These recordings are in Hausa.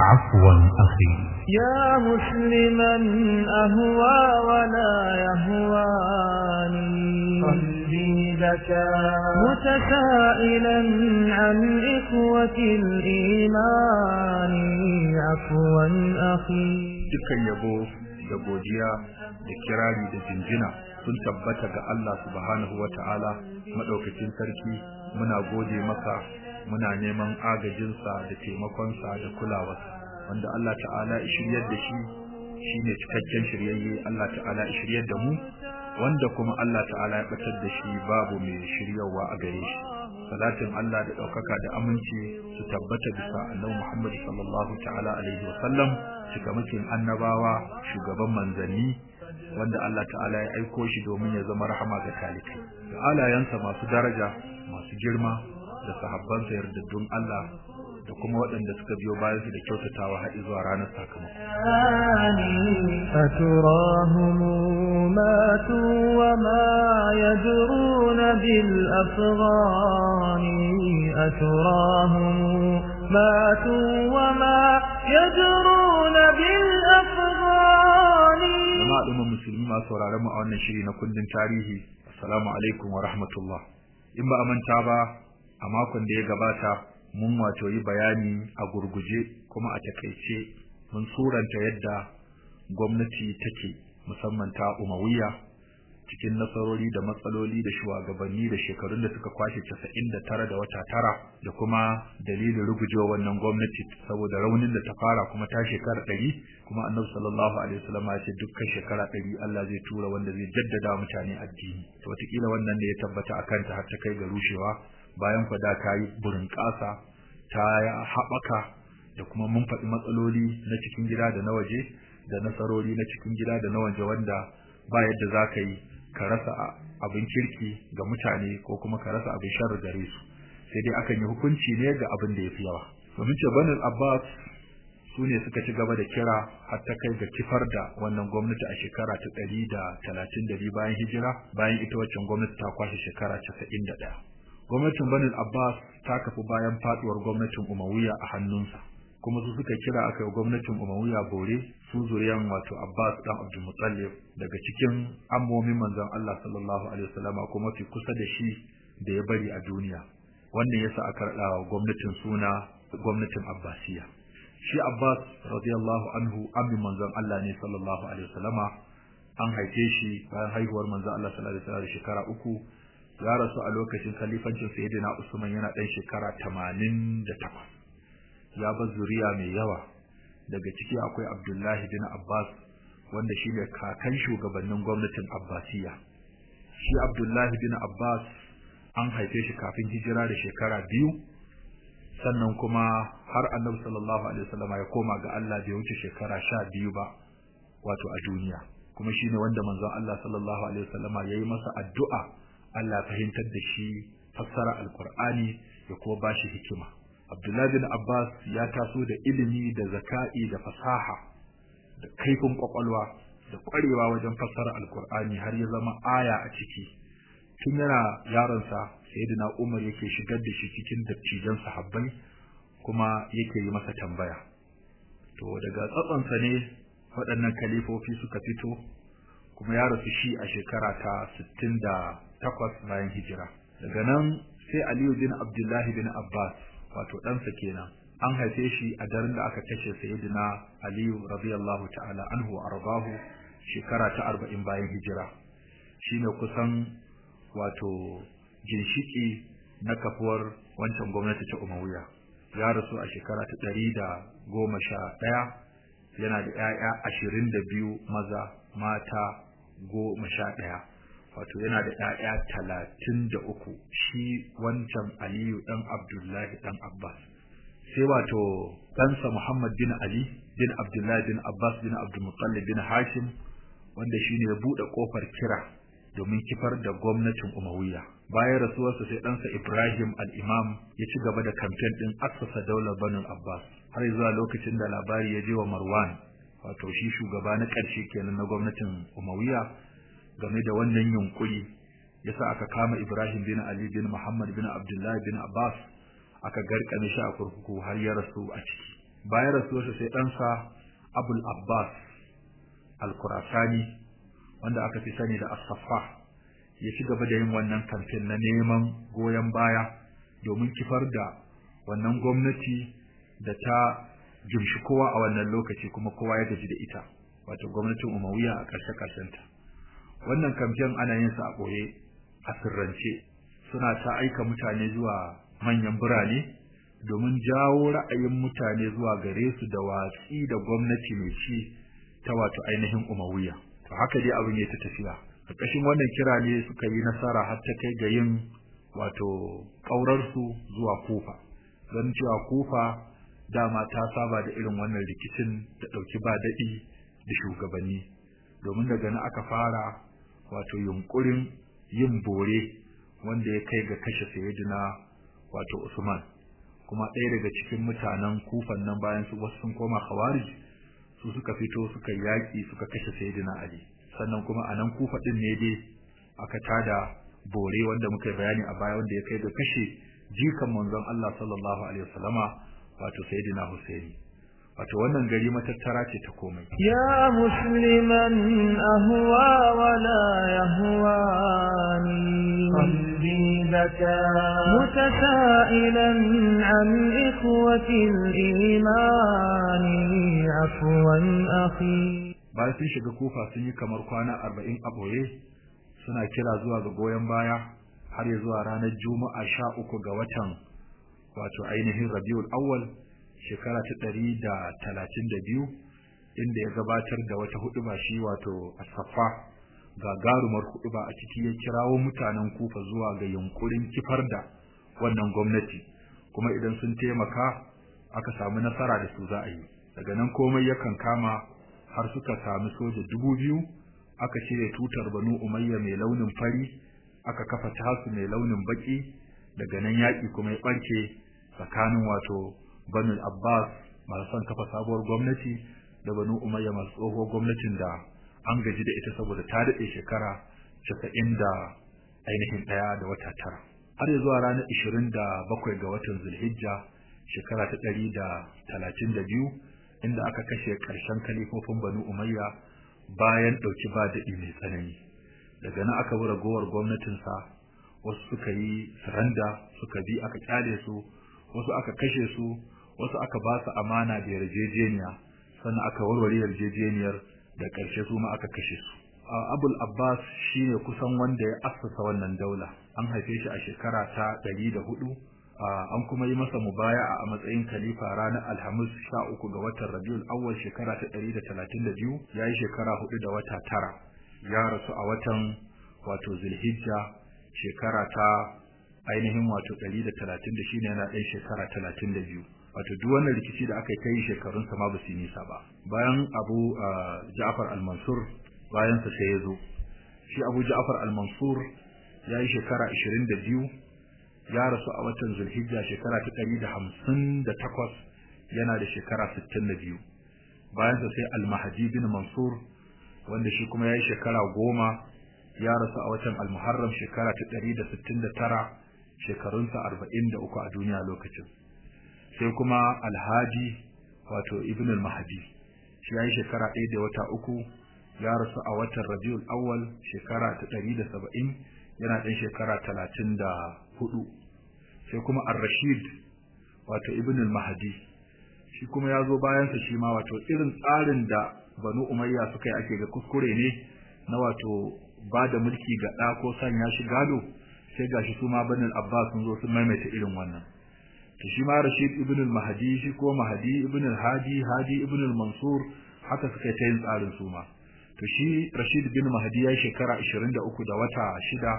عفوا أخي. يا مسلما أهوى ولا يهواني. صلي لك متسائلا عن إخوة الإيمان. عفوا أخي. تلك يبو يبو جيا لكرالي دجنجنا. كنت بتك الله سبحانه وتعالى مدوكة تركي muna بودي maka muna neman agajinsa da taimakonsa da kulawarsa wanda Allah ta'ala ya shiryar da shi shine cikakken shiryayye. Allah ta'ala ya shiryar da mu wanda kuma Allah ta'ala ya batar da shi babu mai shiryawa a gare shi. Salatin Allah da ɗaukaka da aminci su tabbata bisa annabi Muhammad sallallahu ta'ala alaihi wa sallam cikamakin annabawa shugaban manzanni wanda Allah ta'ala ya aiko shi domin ya zama rahama ga talikai. Da alayansa masu daraja masu girma da sahabbansa yardaddun Allah da kuma waɗanda suka biyo bayan su da kyautatawa har zuwa ranar sakamako aturahum matu wa ma yadrun bil afghani aturahum ماتوا وما يدرون بالأفغان جماعة الأمم المسلمين ما صور على ما أن شيء نكون تاريخي السلام عليكم ورحمة الله إما أمن تابا a makon da ya gabata mun wato yi bayani a gurguje kuma a taƙaice. Mun suranta yadda gwamnati take musamman ta umawiya cikin nasarori da matsaloli da shugabanni da shekarun da suka kwashe 99 da wata tara da kuma dalilin rugujewa wannan gwamnati saboda raunin da ta fara kuma ta shekara 100 kuma annabi sallallahu alaihi wasallam ya ce dukkan shekara 100 Allah zai tura wanda zai jaddada mutane addini. To wataƙila wannan ne ya tabbata akan ta har ta kai ga rushewa. Bayan fa da ta yi burin ƙasa ta haɓaka da kuma mun faɗi matsaloli na cikin gida da na waje da nasarori na cikin gida da na waje wanda ba yadda za ka yi ka rasa abin kirki ga mutane ko kuma ka rasa abin sharri gare su. Sai dai akan yi hukunci ne ga abin da ya fi yawa. Domin ce banin abbas su ne suka ci gaba da kira har ta kai ga kifar da wannan gwamnati a shekara ta ɗari da talatin da biyu bayan hijira bayan ita waccan gwamnati ta kwashe shekara casa'in da ɗaya. Gwamnatin banin abbas ta kafu bayan faduwar gwamnatin umawiya a hannunsa. Kuma su suka kira aka yi gwamnatin umawiya bore su zuriyan wato abbas dan abdul muttalib daga cikin ammomin manzon allah sallallahu alaihi wasallama kuma fi kusa da shi da ya bari a duniya. Wannan yasa aka rada wa gwamnatin suna gwamnatin abbasiya. Shi abbas radiyallahu anhu ammin manzon allah ne sallallahu alaihi wasallama. An haife shi bayan haihuwar manzon allah sallallahu alaihi wasallam shekara uku. Ya rasu a lokacin khalifancin sayyidina Usman yana dan shekara 88 ya bar zuriya mai yawa. Daga ciki akwai Abdullahi bin Abbas wanda shine kakan shugabannin gwamnatin Abbasiya shi Abdullahi bin Abbas an haife shi kafin hijira da shekara biyu. Sannan kuma har Annabi sallallahu alaihi wasallam ya koma ga Allah bai wuce shekara sha biyu ba wato a duniya. Kuma shine wanda manzon Allah sallallahu alaihi wasallam yayi masa addu'a Allah fahimtar da shi fassara alkur'ani ya kuma bashi hikima. Abdullahi bin Abbas ya taso da ilimi da zaka'i da fasaha da kaifin ƙwaƙwalwa da kwarewa wajen fassara alkur'ani har ya zama aya a ciki. Tun yana yaronsa sayyidina Umar yake shigar da shi cikin dattijan sahabbai kuma yake yi masa tambaya. To daga tsatsansa ne waɗannan kalifofi suka fito kuma ya rasu shi a shekara ta sittin da takwas bayan hijira. Daga nan sai Aliyu bin Abdullahi bin Abbas wato ɗansa kenan. An haife shi a daren da aka kashe sayyidina Aliyu radiyallahu ta'ala anhu arbahu shekara ta arba'in bayan hijira. Shine kusan wato ginshiki na kafuwar wancan gwamnati ta Umayya ya rasu a shekara ta ɗari da goma sha ɗaya yana da ‘ya'ya ashirin da biyu maza mata goma sha ɗaya. Wato yana da ‘ya'ya talatin da uku. Shi wancan aliyu ɗan abdullahi ɗan abbas. Sai wato ɗansa muhammad bin ali bin abdullahi bin abbas bin abdulmutallib bin hashim wanda shine ya buɗe ƙofar kira domin kifar da gwamnatin umawiya. Bayan rasuwarsa sai ɗansa ibrahim al-imam ya ci gaba da kamfen ɗin assasa daular banin abbas. Har zuwa lokacin da labari ya je wa marwan wato shi shugaba na ƙarshe kenan na gwamnatin umawiya game da wannan yunkuri yasa aka kama Ibrahim bin Ali bin Muhammad bin Abdullah bin Abbas aka garkame shi a kurkuku har ya rasu a ciki. Bayan rasuwarsa sai ɗansa abul abbas al-kurasani wanda aka fi sani da as-saffa ya ci gaba da yin wannan kamfen na neman goyon baya domin kifar da wannan gwamnati da ta jimshi kowa a wannan lokaci kuma kowa ya gaji da ita wato gwamnatin umawiya a ƙarshe ƙarshenta. Wannan kamfen ana yin sa a ɓoye a sirrance. Suna ta aika mutane zuwa manyan birane domin jawo ra'ayin mutane zuwa gare su da watsi da gwamnati mai ci ta wato ainihin umawiya. To haka dai abin ya ta tafiya ƙarƙashin wannan kira ne suka yi nasara har ta kai ga yin wato ƙaurarsu zuwa kufa. Don cewa kufa dama ta saba da irin wannan rikicin da ɗauki ba daɗi da shugabanni. Domin daga nan aka fara wato yunkurin yin bore wanda ya kai ga kashe sayyidina wato Usman. Kuma ɗaya daga cikin mutanen kufan nan bayan su wasu sun koma khawarij su suka fito suka yaki suka kashe sayyidina Ali. Sannan kuma a nan kufa din ne dai aka tada bore wanda muka bayani a baya wanda ya kai ga kashe jikan manzon Allah sallallahu alaihi wasallama wato sayyidina Husaini wato wannan gari matattara ce ta komai. Ya musliman ahwa wala yahwani. Qalbi baka mutasailan an ikhwati al-iman afwan akhi. Bayan sun shiga kufa sun yi kamar kwana arba'in a ɓoye suna kira zuwa ga goyon baya har ya zuwa ranar juma'a sha uku ga watan wato ainihin rabiul awwal shekara ta ɗari da talatin da biyu inda ya gabatar da wata huɗuba shi wato asafa gagarumar huɗuba a ciki ya kirawo mutanen kufa zuwa ga yunkurin kifar da wannan gwamnati. Kuma idan sun taimaka aka samu nasara da su za a yi. Daga nan komai yakan kama har suka sami soja dubu biyu aka cire tutar banu umayya mai launin fari aka kafa tasu mai launin baki daga nan yaƙi kuma ya ɓarke. Tsakanin wato banu abbas masu son kafa sabuwar gwamnati da banu umayya masu tsohuwar gwamnatin da an gaji da ita saboda ta daɗe shekara casa'in da ainihin ɗaya da wata tara. Har zuwa ranar ishirin da bakwai ga watan zulhijja shekara ta ɗari da talatin da biyu inda aka kashe ƙarshen kalifofin banu umayya bayan ɗauki ba daɗi mai tsanani. Daga nan aka bi ragowar gwamnatinsa wasu suka yi saranda suka bi aka ƙyale su wasu aka kashe su wasu aka ba su amana da yarjejeniya sannan aka warware yarjejeniyar da ƙarshe su ma aka kashe su. Abul abbas shine kusan wanda ya assasa wannan daula. An haife shi a shekara ta ɗari da huɗu an kuma yi masa mubaya'a a matsayin khalifa ranar alhamis sha uku ga watan rabiul awwal shekara ta ɗari da talatin da biyu. Ya yi shekara huɗu da wata tara. Ya rasu a watan wato zulhijja shekara ta ainihin wato 136 ne yana ɗan shekara 32 wato duk wannan rikici da aka kai shekarun sa ma ba su nisa ba. Bayan Abu ah, Ja'far al-Mansur bayan sa sai ya zo shi Abu Ja'far al-Mansur ya shekara 22 ya rasu a watan Zulhijja shekara ta 158 yana da shekara 62 bayan sa sai al-Mahdi bin Mansur wanda shi kuma ya yi shekara 10 ya rasu a watan al-Muharram shekara ta 169 shekarunsa arba'in da uku a duniya lokacin. Sai kuma alhaji wato ibn al-mahdi. Shi ya yi shekara ɗaya da wata uku ya rasu a watan rabiul awwal shekara ta ɗari da saba'in yana ɗan shekara talatin da huɗu sai kuma ar-rashid wato ibn al-mahdi. Shi kuma ya zo bayansa shi ma wato irin tsarin da banu umayya suka yi ake ga kuskure ne na wato ba da mulki ga ɗa ko sanya shi gado. Sai gashi su ma banin abbas sun zo sun maimaita irin wannan. To shi ma rashid ibn al-mahdi shi ko mahdi ibn al-hadi hadi ibn al-mansur haka suka ta yin tsarin su ma. To shi rashid bin mahdi ya shekara 23 da wata shida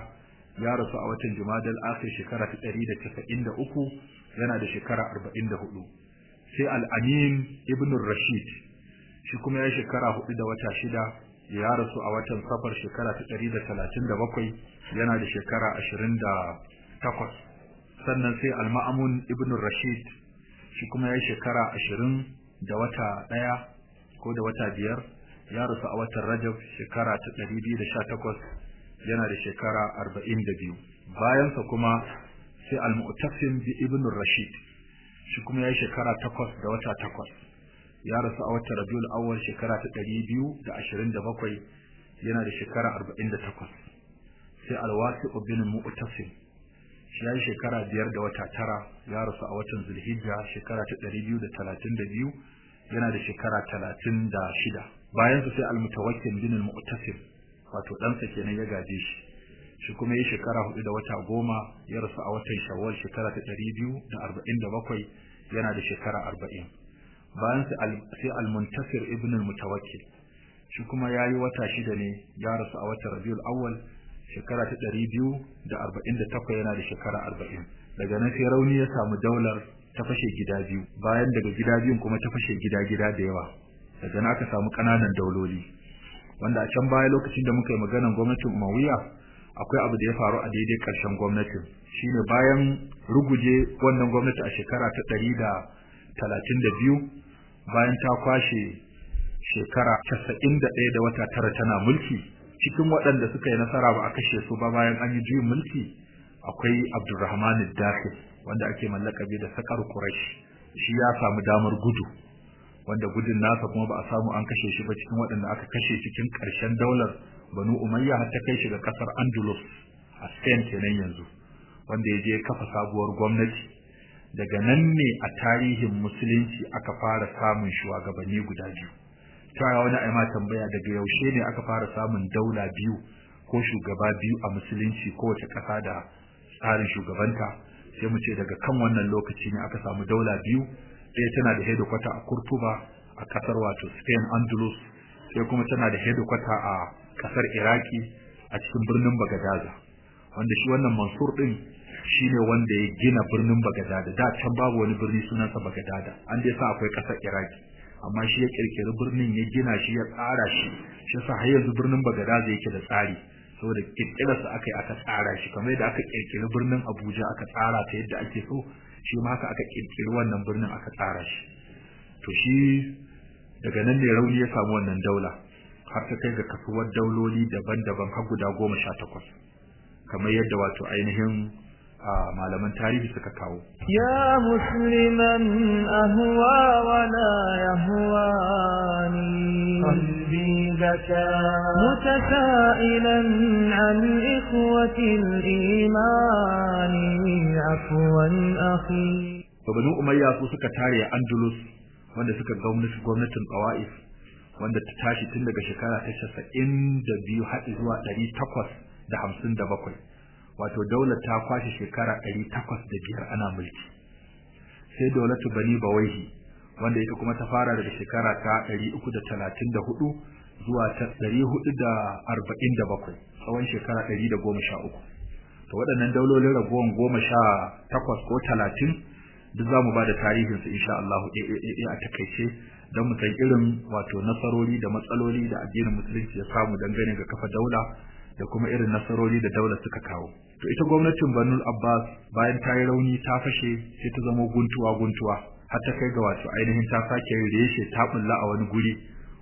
ya rasu a watan jumadal akhir shekara ta 193 yana da shekara 44 sai al-amin ibn rashid shi kuma ya shekara 4 da wata shida ya rasu a watan safar shekara ta 137 yana da shekara 28 sannan sai al-ma'amun ibn rashid shi kuma ya shekara 20 da wata ɗaya ko da wata biyar. Ya rasu a watan rajab shekara ta 218 yana da shekara 42 bayansa kuma sai al-mu'tasim bi ibn rashid shi kuma ya shekara takwas da wata takwas. Ya rasu a watan rabiul awwal shekara ta ɗari biyu da ashirin da bakwai yana da shekara arba'in da takwas. Sai alwasi bin mu'tasim shi ya shekara biyar da wata tara ya rasu a watan zulhijja shekara ta ɗari biyu da talatin da biyu yana da shekara talatin da shida. Bayan su sai almutawakkil bin mu'tasim wato ɗansa kenan ya gaje shi. Shi kuma yi shekara huɗu da wata goma ya rasu a watan shawwal shekara ta ɗari biyu da arba'in da bakwai yana da shekara arba'in. Bayan sai al-muntasir ibn al-mutawakkil. Shi kuma yayi wata shida ne ya rasu a watan rabiul awwal shekara ta ɗari biyu da arba'in da takwas yana da shekara arba'in. Daga nan sai rauni ya samu daular ta fashe gida biyu bayan daga gida biyun kuma ta fashe gida gida da yawa. Daga nan aka samu ƙananan dauloli. Wanda a can baya lokacin da muka yi maganar gwamnatin umawiya akwai abu da ya faru a daidai ƙarshen gwamnatin. Shine bayan ruguje wannan gwamnati a shekara ta ɗari da talatin da biyu bayan ta kwashe shekara casa'in da ɗaya da wata tara tana mulki. Cikin waɗanda suka yi nasara ba a kashe su ba bayan an yi juyin mulki akwai abdulrahman dakhil wanda ake mallakabi da sakar quraish. Shi ya samu damar gudu wanda gudun nasa kuma ba a samu an kashe shi ba cikin waɗanda aka kashe cikin ƙarshen daular banu umayya har ta kai shi ga ƙasar andalus. A spain kenan yanzu wanda ya je kafa sabuwar gwamnati. Daga nan ne a tarihin musulunci aka fara samun shugabanni guda biyu. Cewa wani ai ma tambaya daga yaushe ne aka fara samun daula biyu ko shugaba biyu a musulunci kowace ƙasa da tsarin shugabanta? Sai mu ce daga kan wannan lokaci ne aka samu daula biyu. Ɗaya tana da hedikwata a kurtuba a ƙasar wato spain andalus. Sai kuma tana da hedikwata a ƙasar iraki a cikin birnin bagadaza. Wanda shi wannan mansur ɗin shine wanda ya gina birnin bagadada da can babu wani birni sunansa bagadada an dai sa akwai ƙasar iraki. Amma shi ya kirkiri birnin ya gina shi ya tsara shi. Shi yasa har yanzu birnin bagadaza yake da tsari. Saboda kirkirarsa aka yi aka tsara shi. Kamar yadda aka kirkiri birnin Abuja aka tsara ta yadda ake so shi ma haka aka kirkiri wannan birnin aka tsara shi. To shi daga nan ne rauni ya samu wannan daula. Har ta kai ga kasuwar dauloli daban-daban har guda goma sha takwas. Kamar yadda wato ainihin malaman tarihi suka kawo. Ya musliman ahwa wa la yahwani. Qalbi baka mutasailan an ikhwati al-iman afwan akhi. Banu umayya su suka tare andalus wanda suka gwamnati gwamnatin qawaif wanda ta tashi tun daga shekara ta 92 har zuwa 857 wato daular ta kwashe shekara takwas da biyar ana mulki. Sai daulatu bani bawaihi wanda ita kuma ta fara daga shekara ta uku da talatin da huɗu zuwa ta huɗu da arba'in da bakwai tsawon shekara ɗari da goma sha uku. To waɗannan daulolin ragowar goma sha takwas ko talatin duk za mu ba da tarihinsu insha Allah a taƙaice don mu san irin wato nasarori da matsaloli da addinin musulunci ya samu dangane ga kafa daula da kuma irin nasarori da daula suka kawo. To ita gwamnatin Banu Abbas bayan ta yi rauni ta fashe sai ta zama guntuwa guntuwa har ta kai ga wato ainihin ta sake reshe ta bulla a wani guri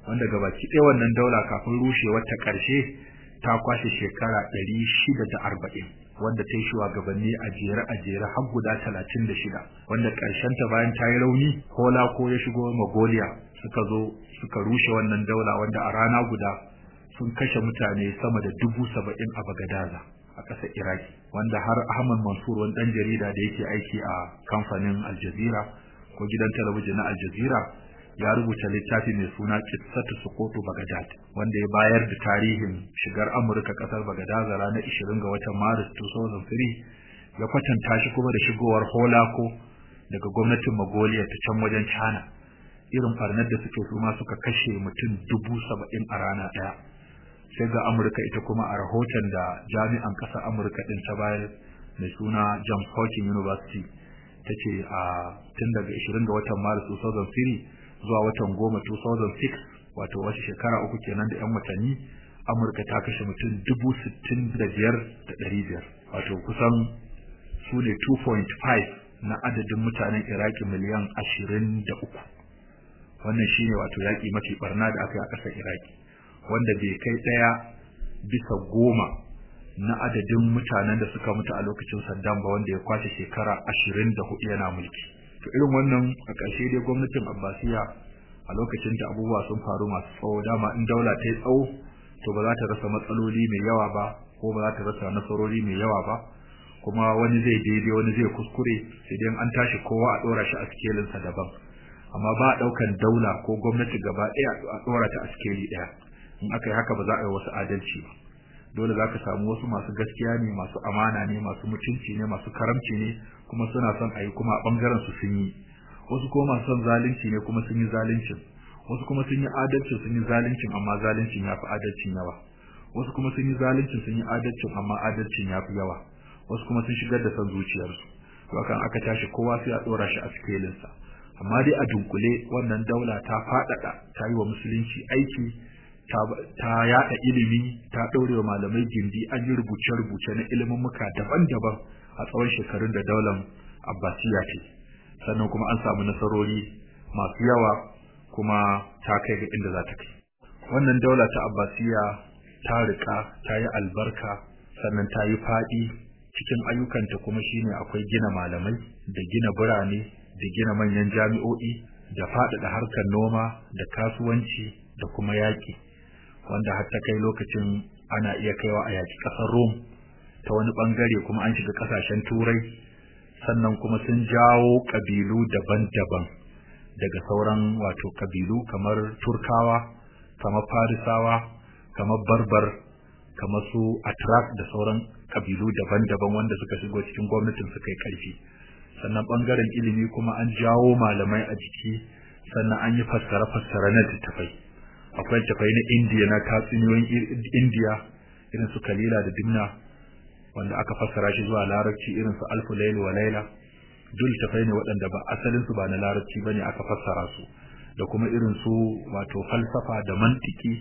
wanda gabaki ɗaya wannan daula kafin rushewar ta ƙarshe ta kwashe shekara ɗari shida da arba'in wanda ta yi shugabanni a jere a jere har guda talatin da shida wanda ƙarshen ta bayan ta yi rauni hola ko ya shigo Mongolia suka zo suka rushe wannan daula wanda a rana guda sun kashe mutane sama da dubu saba'in a Bagadaza. A ƙasar Iraki wanda har Ahmad Mansur wani ɗan jarida da yake aiki a kamfanin Al Jazeera ko gidan talabijin na Al Jazeera ya rubuta littafi mai suna Qissatu Suqutu Baghdad wanda ya bayar da tarihin shigar Amurka ƙasar Baghdad ranar 20 ga watan Maris 2003 ya kwatanta shi kuma da shigowar Holako daga gwamnatin Mongolia ta can wajen China. Irin farnar da suke suma suka kashe mutum dubu saba'in a rana ɗaya. Sai ga Amurka ita kuma a rahoton da jami'an ƙasar Amurka ɗin ta bayar mai suna Johns Hopkins University ta ce a tun daga 20 ga watan Maris 2003 zuwa watan goma 2006 wato wasu shekara uku kenan da 'yan watanni Amurka ta kashe mutum dubu sittin da biyar da ɗari biyar. Wato kusan su ne 2.5 na adadin mutanen Iraki miliyan ashirin da uku. Wannan shine wato yaƙi mafi barna da aka yi a ƙasar Iraki. Wanda bai kai ɗaya bisa goma na adadin mutanen da suka mutu a lokacin Saddam ba wanda ya ƙwace shekara ashirin da huɗu yana mulki. To irin wannan a ƙarshe dai gwamnatin Abbasiya a lokacin da abubuwa sun faru masu tsawo dama in daula ta yi tsawo to ba za ta rasa matsaloli mai yawa ba ko ba za ta rasa nasarori mai yawa ba. Kuma wani zai daidai wani zai kuskure sai dai an tashi kowa a dora shi a skelinsa daban. Amma ba a ɗaukan daula ko gwamnati gaba ɗaya a dora ta a skeli ɗaya. In aka yi haka ba za a yi wasu adalci ba. Dole za ka samu wasu masu gaskiya ne masu amana ne masu mutunci ne masu karamci ne kuma suna son a yi kuma a ɓangaren su sun yi. Wasu kuma masu son zalunci ne kuma sun yi zaluncin. Wasu kuma sun yi adalci sun yi zaluncin amma zaluncin ya fi adalcin yawa. Wasu kuma sun yi zaluncin sun yi adalcin amma adalcin ya fi yawa. Wasu kuma sun shigar da son zuciyarsu. To hakan aka tashi kowa sai a dora shi a sikelinsa. Amma dai a dunkule wannan daula ta faɗaɗa ta yi wa musulunci aiki ta yaɗa ilimi ta ɗaure wa malamai gindi an yi rubuce-rubuce na ilimin muka daban-daban a tsawon shekarun da daular abbasiya ce. Sannan kuma an samu nasarori masu yawa kuma ta kai ga inda za ta kai. Wannan daula ta abbasiya ta riƙa ta yi albarka sannan ta yi faɗi cikin ayyukanta kuma shine akwai gina malamai da gina birane da gina manyan jami'o'i da faɗaɗa harkar noma da kasuwanci da kuma yaƙi. Wanda har ta kai lokacin ana iya kaiwa a yaƙi ƙasar Rome ta wani ɓangare kuma an shiga ƙasashen Turai sannan kuma sun jawo ƙabilu daban-daban daga sauran wato ƙabilu kamar Turkawa kamar Farisawa kamar Barbar kamar su Atrak da sauran ƙabilu daban-daban wanda suka shigo cikin gwamnatin suka yi ƙarfi. Sannan ɓangaren ilimi kuma an jawo malamai a jiki sannan an yi fassare-fassare na littattafai. Akwai littattafai na indiya na tatsuniyoyin indiya irin su kalila da dimna wanda aka fassara shi zuwa larabci irin su alfu lailu wa laila duk littattafai ne waɗanda ba asalin su ba na larabci ba ne aka fassara su. Da kuma irin su wato falsafa da mantiki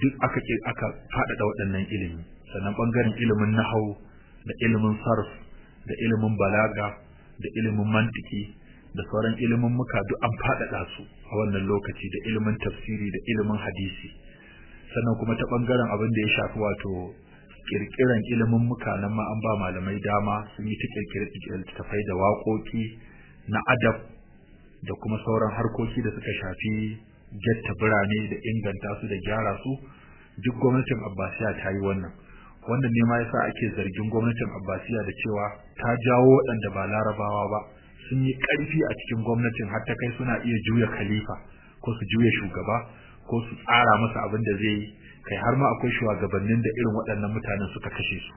duk aka aka faɗaɗa waɗannan ilimi. Sannan ɓangaren ilimin nahau da ilimin sarf da ilimin balaga da ilimin mantiki da sauran ilimin muka duk an faɗaɗa su a wannan lokaci da ilimin tafsiri da ilimin hadisi. Sannan kuma ta ɓangaren abin da ya shafi wato kirkiran ilimin muka nan ma an ba malamai dama sun yi ta kirkire littattafai da waƙoƙi na adab da kuma sauran harkoki da suka shafi getta birane da inganta su da gyara su. Duk gwamnatin abbasiya ta yi wannan. Wannan ne ma yasa ake zargin gwamnatin abbasiya da cewa ta jawo waɗanda ba larabawa ba. Sun yi ƙarfi a cikin gwamnatin har ta kai suna iya juya khalifa ko su juya shugaba ko su tsara masa abin da zai yi. Kai har ma akwai shugabannin da irin waɗannan mutanen suka kashe su.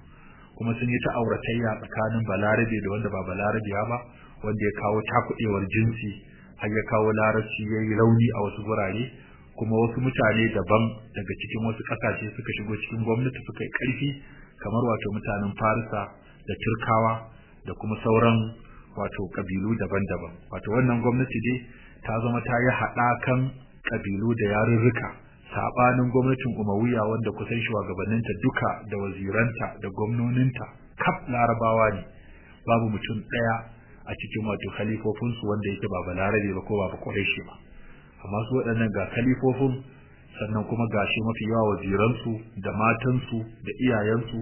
Kuma sun yi ta auratayya tsakanin balarabe da wanda ba balarabiya ba wanda ya kawo takuɗewar jinsi har ya kawo larabci ya yi rauni a wasu gurare. Kuma wasu mutane daban daga cikin wasu ƙasashe suka shigo cikin gwamnati suka yi ƙarfi kamar wato mutanen farisa da turkawa da kuma sauran wato ƙabilu daban-daban. Wato wannan gwamnati dai ta zama ta yi haɗakan ƙabilu da yarurruka. Saɓanin gwamnatin umawiya wanda kusan shugabanninta duka da waziranta da gwamnoninta kaf larabawa ne. Babu mutum ɗaya a cikin wato khalifofinsu wanda yake ba balarabe ba ko ba ƙwarai ba. Amma su waɗannan ga kalifofin sannan kuma gashi mafi yawa waziransu da matansu da iyayensu.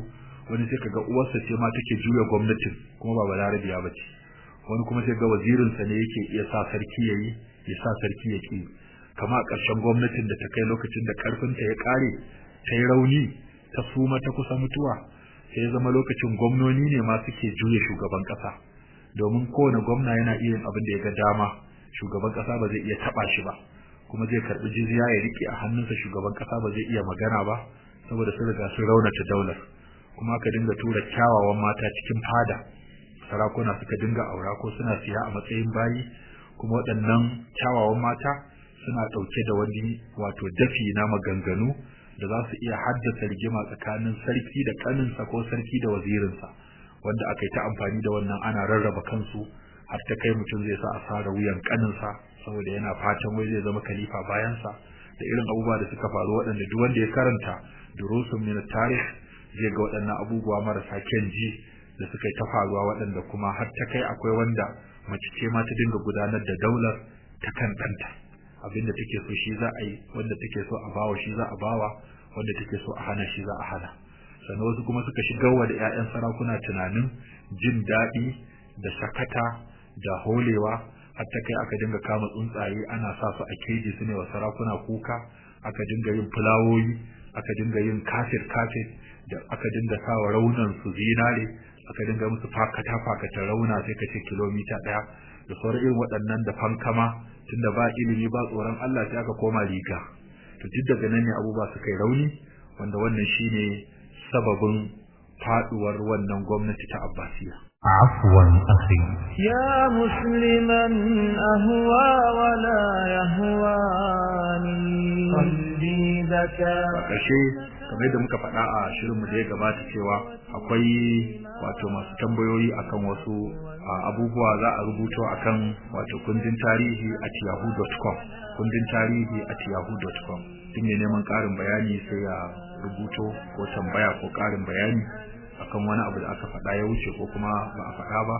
Wani sai kaga uwarsa ce ma take juya gwamnatin kuma ba balarabiya ba ce. Wani kuma sai ga wazirinsa ne yake iya sa sarki yayi ya sa sarki ya ki kama a ƙarshen gwamnatin da ta kai lokacin da ƙarfinta ya ƙare ta yi rauni ta suma ta kusa mutuwa sai ya zama lokacin gwamnoni ne ma suke juya shugaban ƙasa. Domin kowane gwamna yana iya yin abin da ya ga dama shugaban ƙasa ba zai iya taɓa shi ba. Kuma zai karɓi jizya ya riƙe a hannunsa shugaban kasa ba zai iya magana ba saboda sun riga sun raunata daular. Kuma aka dinga tura kyawawan mata cikin fada. Sarakuna suka dinga aura ko suna siya a matsayin bayi kuma waɗannan kyawawan mata suna ɗauke da wani wato dafi na maganganu da za su iya haddasa rigima tsakanin sarki da ƙaninsa ko sarki da wazirinsa wanda aka yi ta amfani da wannan ana rarraba kansu har ta kai mutum zai sa a sare wuyan ƙaninsa saboda yana fatan wai zai zama khalifa bayansa da irin abubuwa da suka faru waɗanda duk wanda ya karanta durusun min tarikh zai ga waɗannan abubuwa marasa kyan ji da suka yi ta faruwa waɗanda kuma har ta kai akwai wanda mace ce ma ta dinga gudanar da daular ta kan ɗanta. Abinda take so shi za a yi wanda take so a bawa shi za a bawa wanda take so a hana shi za a hana. Sannan wasu kuma suka shigarwa da 'ya'yan sarakuna tunanin jin daɗi da sakata da holewa hatta kai aka dinga kama tsuntsaye ana sa su a keji su ne wa sarakuna kuka aka dinga yin fulawoyi aka dinga yin kafir kafir da aka dinga sawa raunan su zinare aka dinga musu fakata fakata rauna sai ka ce kilomita ɗaya da sauran irin waɗannan da fankama tunda ba ilimi ba tsoron Allah sai aka koma riga to duk daga nan ne abubuwa suka yi rauni wanda wannan shine sababin faduwar wannan gwamnati ta Abbasiya عفوا أخي يا مسلما أهوى ولا يهواني قلبي بكى ƙarshe kamar yadda muka faɗa a shirinmu da ya gabata cewa akwai wato masu tambayoyi akan wasu abubuwa za a rubuto akan wato kundin tarihi at yahoo.com kundin tarihi at yahoo.com duk mai neman ƙarin bayani sai ya rubuto ko tambaya ko ƙarin bayani akan wani abu da aka faɗa ya wuce ko kuma ba a faɗa ba.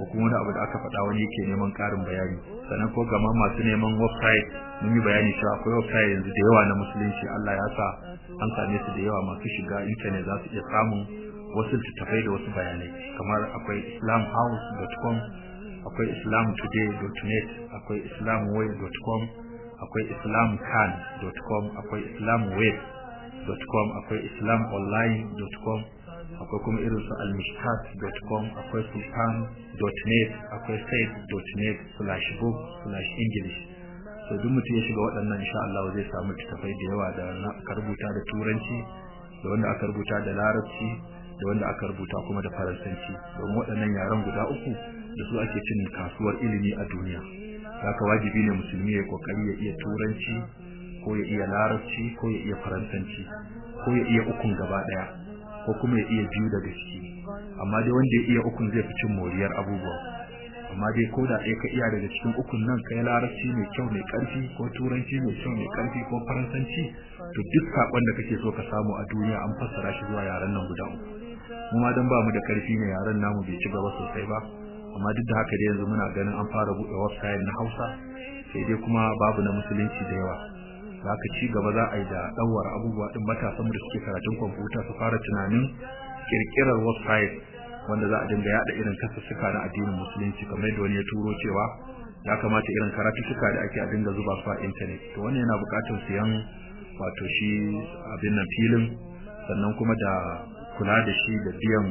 Ko kuma wani abu da aka faɗa wani yake neman ƙarin bayani. Sannan ko gama masu neman website mun yi bayani cewa akwai website yanzu da yawa na musulunci. Allah ya sa an same su da yawa masu shiga internet za su iya samun wasu littattafai da wasu bayanai. Kamar akwai islamhouse.com akwai islamtoday.net akwai islamway.com akwai islamcan.com akwai islamweb.com akwai islamonline.com akwai kuma irin su almishkat.com akwai sultan.net akwai said.net slash book slash english. So duk mutum ya shiga waɗannan insha Allah zai samu littattafai da yawa da aka rubuta da turanci da wanda aka rubuta da larabci da wanda aka rubuta kuma da faransanci. Domin waɗannan yaren guda uku da su ake cin kasuwar ilimi a duniya. Haka wajibi ne musulmi ya ƙoƙari ya iya turanci ko ya iya larabci ko ya iya faransanci ko ya iya ukun gaba ɗaya ko kuma ya iya biyu daga ciki. Amma dai wanda ya iya ukun zai fi cin moriyar abubuwa. Amma dai ko da ɗaya ka iya daga cikin ukun nan kai larabci mai kyau mai ƙarfi ko turanci mai kyau mai ƙarfi ko faransanci to duk saƙon da kake so ka samu a duniya an fassara shi zuwa yaren nan guda uku. Mu ma dan ba mu da ƙarfi ne yaren namu bai ci gaba sosai ba. Amma duk da haka dai yanzu muna ganin an fara buɗe website na Hausa sai dai kuma babu na musulunci da yawa. Za ka ci gaba za a yi da ɗauwar abubuwa ɗin matasan da suke karatun kwamfuta su fara tunanin ƙirƙirar website wanda za a dinga yaɗa irin kasussuka na addinin musulunci kamar yadda wani ya turo cewa ya kamata irin karatuttuka da ake a dinga zuba su a intanet. To wannan yana buƙatar siyan wato shi abin nan filin sannan kuma da kula da shi da biyan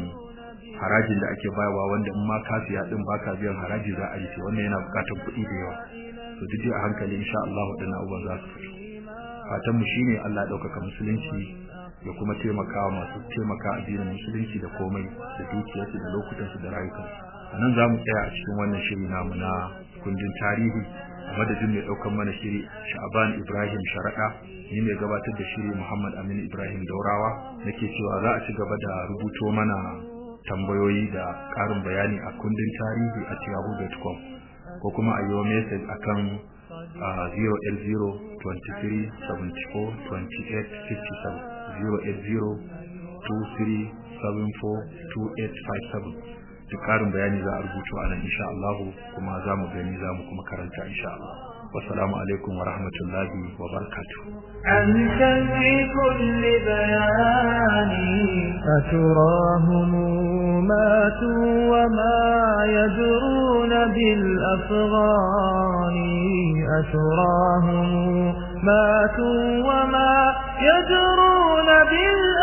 harajin da ake bayarwa wanda in ma ka siya din baka biyan haraji za a yi. To wannan yana buƙatar kuɗi da yawa. To duk a hankali insha Allah wadannan abubuwan za su fito. Fatan mu shine Allah ɗaukaka musulunci ya kuma taimaka masu taimaka addinin musulunci da komai da dukiyarsu da lokutansu da rayukansu. A nan za mu tsaya a cikin wannan shiri namu na kundin tarihi. A madadin mai ɗaukar mana shiri sha'aban ibrahim sharaɗa ni mai gabatar da shiri muhammad aminu ibrahim daurawa nake cewa za a ci gaba da rubuto mana tambayoyi da ƙarin bayani a kundin tarihi a yahoo.com ko kuma a yi wa message akan uh, 080 23 74 28 57 08023742857 duk karin bayani za a rubuto a nan insha Allah kuma za mu gani za mu kuma karanta insha Allah والسلام عليكم ورحمة الله وبركاته. عن سمع كل بيان أتراهم ماتوا وما يدرون بالأفغان. أتراهم ماتوا وما يدرون بالأفغان.